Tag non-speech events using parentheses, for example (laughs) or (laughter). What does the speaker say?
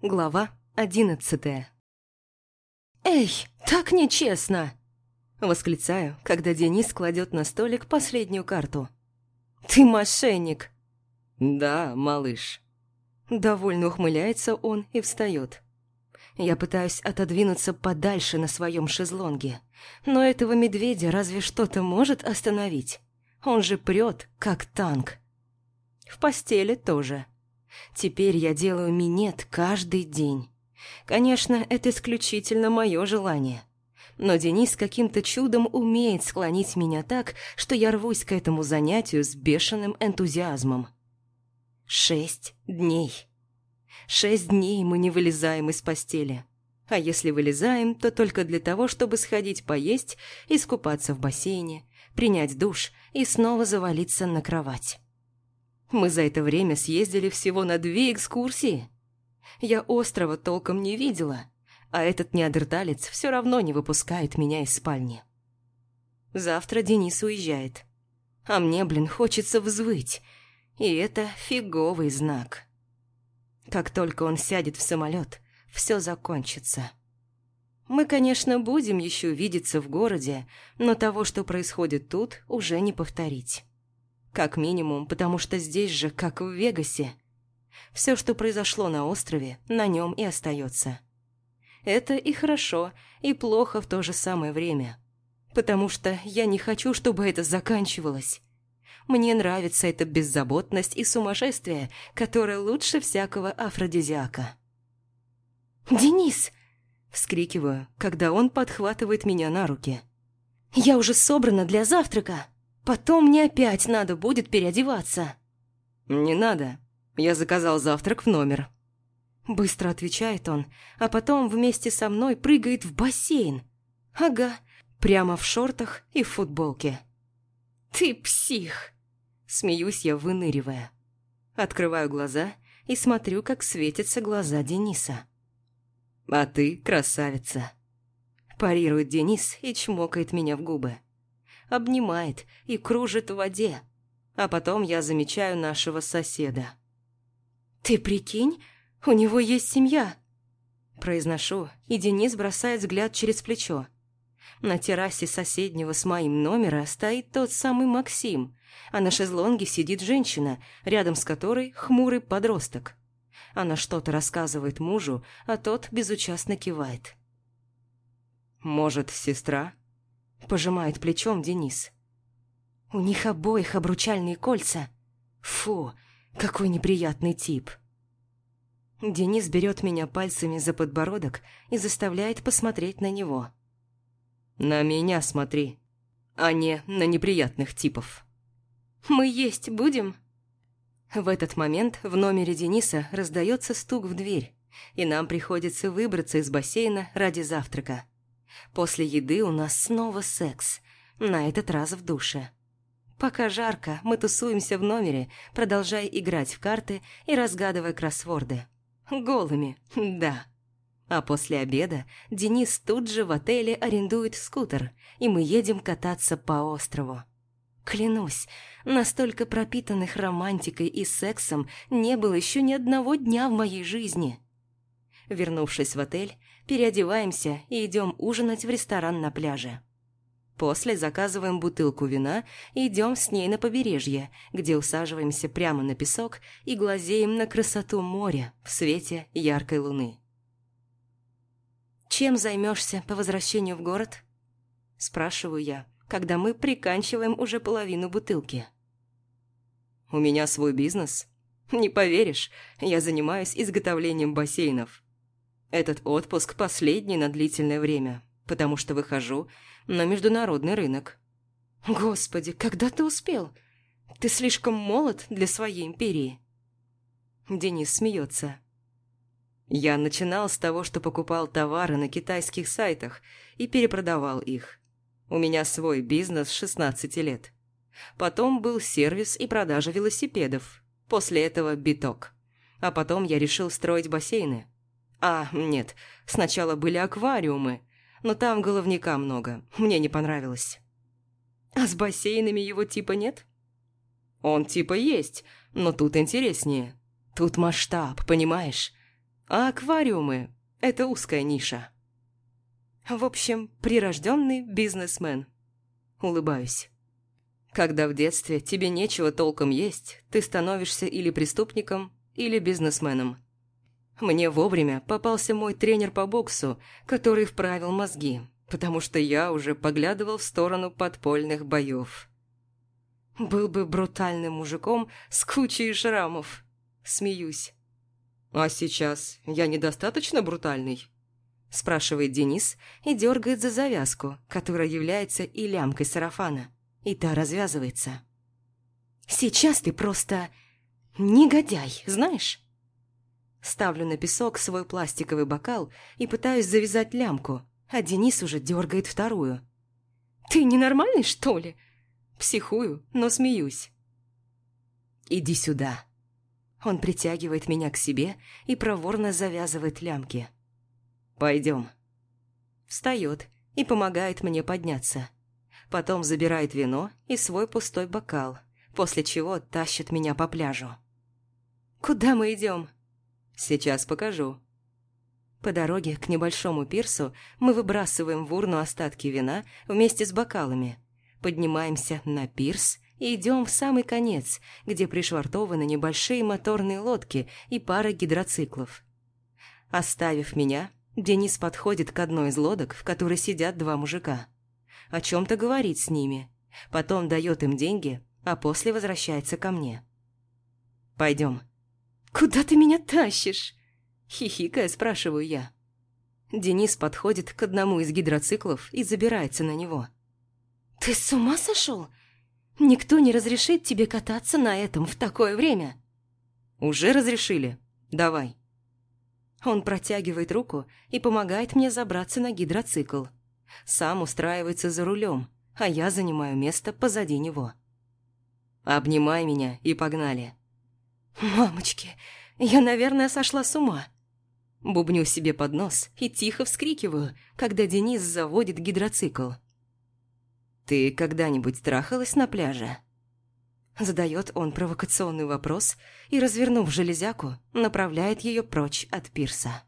Глава одиннадцатая «Эй, так нечестно!» Восклицаю, когда Денис кладет на столик последнюю карту. «Ты мошенник!» «Да, малыш». Довольно ухмыляется он и встает. Я пытаюсь отодвинуться подальше на своем шезлонге, но этого медведя разве что-то может остановить? Он же прет, как танк. В постели тоже. Теперь я делаю минет каждый день. Конечно, это исключительно мое желание. Но Денис каким-то чудом умеет склонить меня так, что я рвусь к этому занятию с бешеным энтузиазмом. Шесть дней. Шесть дней мы не вылезаем из постели. А если вылезаем, то только для того, чтобы сходить поесть, искупаться в бассейне, принять душ и снова завалиться на кровать. Мы за это время съездили всего на две экскурсии. Я острова толком не видела, а этот неандерталец все равно не выпускает меня из спальни. Завтра Денис уезжает. А мне, блин, хочется взвыть. И это фиговый знак. Как только он сядет в самолет, все закончится. Мы, конечно, будем еще видеться в городе, но того, что происходит тут, уже не повторить. Как минимум, потому что здесь же, как в Вегасе. Все, что произошло на острове, на нем и остается. Это и хорошо, и плохо в то же самое время. Потому что я не хочу, чтобы это заканчивалось. Мне нравится эта беззаботность и сумасшествие, которое лучше всякого афродизиака. «Денис!» – вскрикиваю, когда он подхватывает меня на руки. «Я уже собрана для завтрака!» Потом мне опять надо будет переодеваться». «Не надо. Я заказал завтрак в номер». Быстро отвечает он, а потом вместе со мной прыгает в бассейн. Ага, прямо в шортах и в футболке. «Ты псих!» Смеюсь я, выныривая. Открываю глаза и смотрю, как светятся глаза Дениса. «А ты красавица!» Парирует Денис и чмокает меня в губы обнимает и кружит в воде. А потом я замечаю нашего соседа. «Ты прикинь, у него есть семья!» Произношу, и Денис бросает взгляд через плечо. На террасе соседнего с моим номера стоит тот самый Максим, а на шезлонге сидит женщина, рядом с которой хмурый подросток. Она что-то рассказывает мужу, а тот безучастно кивает. «Может, сестра?» Пожимает плечом Денис. У них обоих обручальные кольца. Фу, какой неприятный тип. Денис берет меня пальцами за подбородок и заставляет посмотреть на него. «На меня смотри, а не на неприятных типов». «Мы есть будем?» В этот момент в номере Дениса раздается стук в дверь, и нам приходится выбраться из бассейна ради завтрака. После еды у нас снова секс, на этот раз в душе. Пока жарко, мы тусуемся в номере, продолжая играть в карты и разгадывая кроссворды. Голыми, (laughs) да. А после обеда Денис тут же в отеле арендует скутер, и мы едем кататься по острову. Клянусь, настолько пропитанных романтикой и сексом не было еще ни одного дня в моей жизни. Вернувшись в отель, переодеваемся и идем ужинать в ресторан на пляже. После заказываем бутылку вина и идем с ней на побережье, где усаживаемся прямо на песок и глазеем на красоту моря в свете яркой луны. «Чем займешься по возвращению в город?» Спрашиваю я, когда мы приканчиваем уже половину бутылки. «У меня свой бизнес. Не поверишь, я занимаюсь изготовлением бассейнов. Этот отпуск последний на длительное время, потому что выхожу на международный рынок. Господи, когда ты успел? Ты слишком молод для своей империи. Денис смеется. Я начинал с того, что покупал товары на китайских сайтах и перепродавал их. У меня свой бизнес с 16 лет. Потом был сервис и продажа велосипедов. После этого биток. А потом я решил строить бассейны. А, нет, сначала были аквариумы, но там головника много, мне не понравилось. А с бассейнами его типа нет? Он типа есть, но тут интереснее. Тут масштаб, понимаешь? А аквариумы – это узкая ниша. В общем, прирожденный бизнесмен. Улыбаюсь. Когда в детстве тебе нечего толком есть, ты становишься или преступником, или бизнесменом. Мне вовремя попался мой тренер по боксу, который вправил мозги, потому что я уже поглядывал в сторону подпольных боев. Был бы брутальным мужиком с кучей шрамов. Смеюсь. «А сейчас я недостаточно брутальный?» Спрашивает Денис и дергает за завязку, которая является и лямкой сарафана. И та развязывается. «Сейчас ты просто негодяй, знаешь?» Ставлю на песок свой пластиковый бокал и пытаюсь завязать лямку, а Денис уже дергает вторую. «Ты ненормальный, что ли?» Психую, но смеюсь. «Иди сюда». Он притягивает меня к себе и проворно завязывает лямки. «Пойдем». Встает и помогает мне подняться. Потом забирает вино и свой пустой бокал, после чего тащит меня по пляжу. «Куда мы идем?» «Сейчас покажу». По дороге к небольшому пирсу мы выбрасываем в урну остатки вина вместе с бокалами, поднимаемся на пирс и идем в самый конец, где пришвартованы небольшие моторные лодки и пара гидроциклов. Оставив меня, Денис подходит к одной из лодок, в которой сидят два мужика. О чем-то говорит с ними, потом дает им деньги, а после возвращается ко мне. «Пойдем». «Куда ты меня тащишь?» Хихикая, спрашиваю я. Денис подходит к одному из гидроциклов и забирается на него. «Ты с ума сошел? Никто не разрешит тебе кататься на этом в такое время». «Уже разрешили. Давай». Он протягивает руку и помогает мне забраться на гидроцикл. Сам устраивается за рулем, а я занимаю место позади него. «Обнимай меня и погнали». «Мамочки, я, наверное, сошла с ума». Бубню себе под нос и тихо вскрикиваю, когда Денис заводит гидроцикл. «Ты когда-нибудь трахалась на пляже?» Задает он провокационный вопрос и, развернув железяку, направляет ее прочь от пирса.